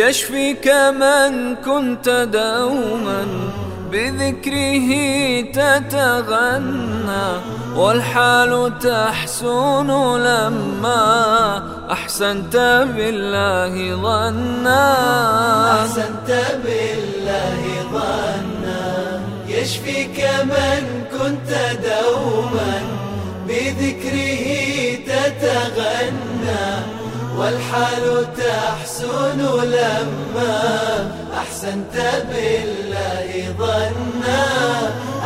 يشفيك من كنت دوما بذكره تتغنى والحال تحسن لما أحسنت بالله ظنا. أحسنت بالله ظنا. يشفيك من كنت دوما بذكره تتغنى والحال تحسن لما أحسنت بالله ظنا.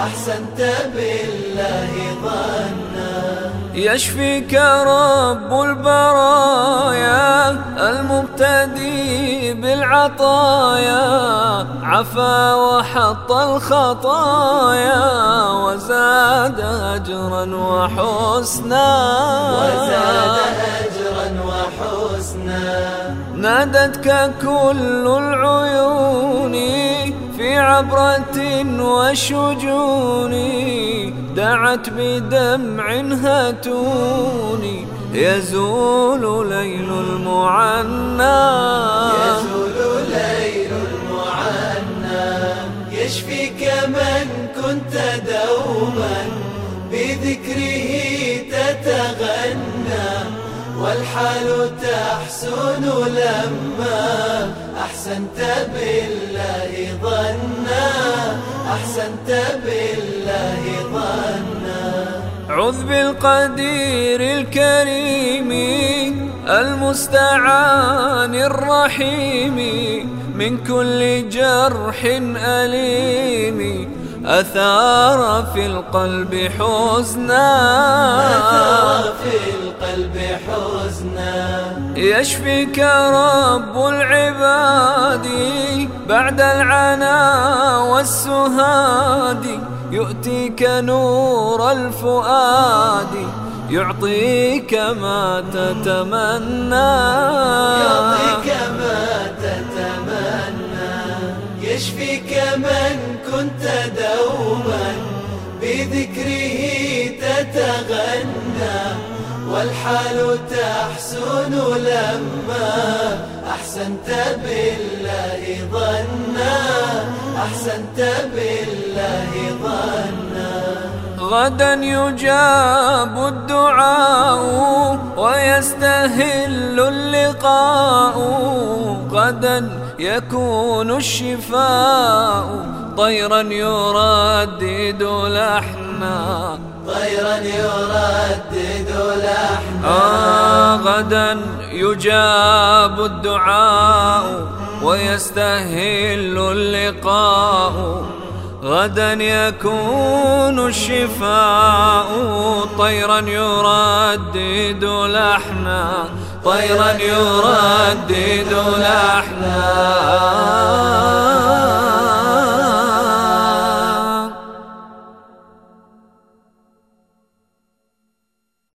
أحسنت بالله ظنا. يشفيك رب البرايا المبتدي بالعطايا. عفا وحط الخطايا وزاد أجرا وحسنا. وزاد أجرا وحسنا نادتك كل العيون في عبرة وشجون دعت بدمع هاتوني يزول ليل المعنى. يزول ليل المعنى. يشفيك من كنت دوما بذكره والحال تحسن لما أحسنت بالله ظنا. أحسنت بالله ظنا. عذ بالقدير الكريم المستعان الرحيم من كل جرح أليم أثار في القلب حزنا. أثار في القلب حزنا. يشفيك رب العباد؟ بعد العنا والسهاد يؤتيك نور الفؤاد يعطيك ما تتمنى. يعطيك ما تتمنى. يشفيك من كنت دوما؟ بذكره تتغنى. والحال تحسن لما أحسنت بالله ظنا. أحسنت بالله ظنا. غدا يجاب الدعاء ويستهل اللقاء. غدا يكون الشفاء. طيرا يردد لحنا. طيرا يردد لحنا. آه غدا يجاب الدعاء ويستهل اللقاء. غدا يكون الشفاء طيرا يردد لحنا طيرا يردد لحنا.